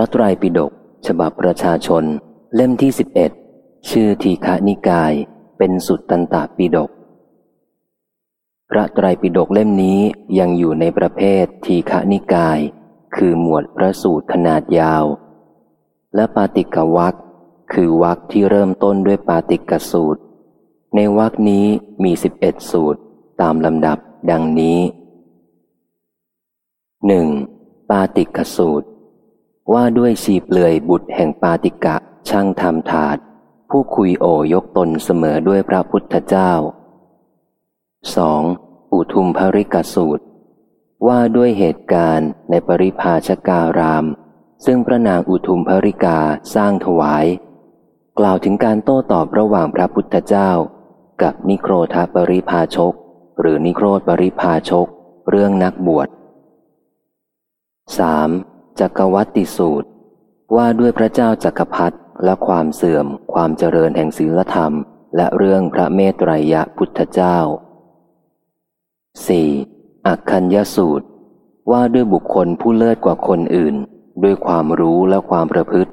ระไตรปิฎกฉบับประชาชน เล่มที่สิบเอ็ดชื่อทีฆนิกาย เป็นสุดตันตปิฎกพระไตรปิฎกเล่มนี้ยังอยู่ในประเภททีฆนิกาย คือหมวดพระสูตรขนาดยาว และปาติกวักคือวักที่เริ่มต้นด้วยปาติกสูตร ในวักนี้มีสิบเอ็ดสูตร ตามลำดับดังนี้หนึ่งปาติกสูตร ว่าด้วยชีเปลือยบุตรแห่งปาติกะช่างทำถาด ผู้คุยโอยกตนเสมอด้วยพระพุทธเจ้า 2. อุทุมภริกสูตร ว่าด้วยเหตุการณ์ในปริภาชการาม ซึ่งพระนางอุทุมภริกาสร้างถวาย กล่าวถึงการโต้ตอบระหว่างพระพุทธเจ้า กับนิโครธปริภาชก หรือนิโครธปริภาชก เรื่องนักบวช 3. จักรวัติสูตร ว่าด้วยพระเจ้าจักรพรรดิและความเสื่อม ความเจริญแห่งศีลธรรม และเรื่องพระเมตไตรยพุทธเจ้า 4. อักคัญยสูตร ว่าด้วยบุคคลผู้เลิศกว่าคนอื่น ด้วยความรู้และความประพฤติ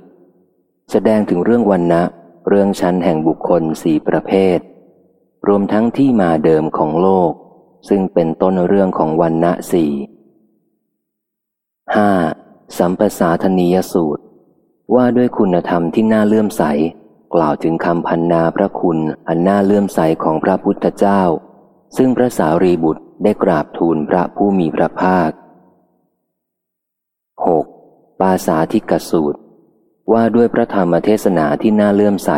แสดงถึงเรื่องวันนะเรื่องชั้นแห่งบุคคลสี่ประเภท รวมทั้งที่มาเดิมของโลก ซึ่งเป็นต้นเรื่องของวันนะสี่ห้า สัมปสาธนียสูตร ว่าด้วยคุณธรรมที่น่าเลื่อมใส กล่าวถึงคำพันนาพระคุณอันน่าเลื่อมใสของพระพุทธเจ้า ซึ่งพระสารีบุตรได้กราบทูลพระผู้มีพระภาค 6. ปาสาธิกสูตร ว่าด้วยพระธรรมเทศนาที่น่าเลื่อมใส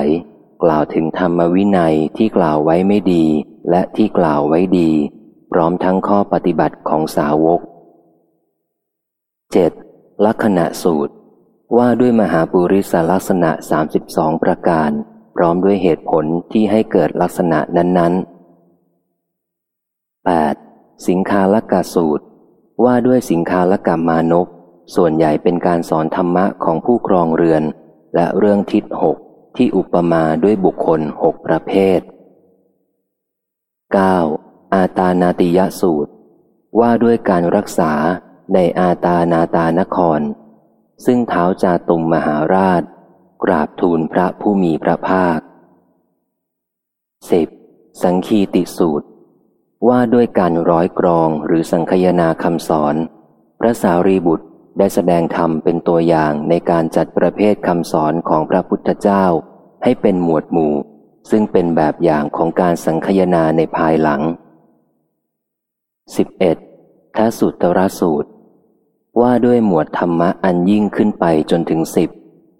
กล่าวถึงธรรมวินัยที่กล่าวไว้ไม่ดี และที่กล่าวไว้ดี พร้อมทั้งข้อปฏิบัติของสาวก 7. ลักษณะสูตร ว่าด้วยมหาปุริสลักษณะ 32 ประการ พร้อมด้วยเหตุผลที่ให้เกิดลักษณะนั้น ๆ 8. สิงคาลกาสูตร ว่าด้วยสิงคาลกามานพส่วนใหญ่เป็นการสอนธรรมะของผู้ครองเรือน และเรื่องทิศหกที่อุปมาด้วยบุคคลหกประเภท 9. อาตานาติยสูตร ว่าด้วยการรักษา ในอาตานาตานคร ซึ่งเท้าจาตุมมหาราช กราบทูลพระผู้มีพระภาค 10. สังคีติสูตร ว่าด้วยการร้อยกรองหรือสังคยนาคำสอน พระสารีบุตรได้แสดงธรรมเป็นตัวอย่างในการจัดประเภทคำสอนของพระพุทธเจ้าให้เป็นหมวดหมู่ ซึ่งเป็นแบบอย่างของการสังคยนาในภายหลัง 11. ทสุตรสูตร ว่าด้วยหมวดธรรมะอันยิ่งขึ้นไปจนถึงสิบ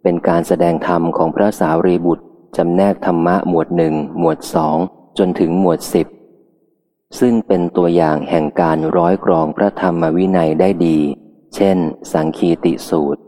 เป็นการแสดงธรรมของพระสาวรีบุตรจำแนกธรรมะหมวดหนึ่งหมวดสองจนถึงหมวดสิบซึ่งเป็นตัวอย่างแห่งการร้อยกรองพระธรรมวินัยได้ดี เช่น สังคีติสูตร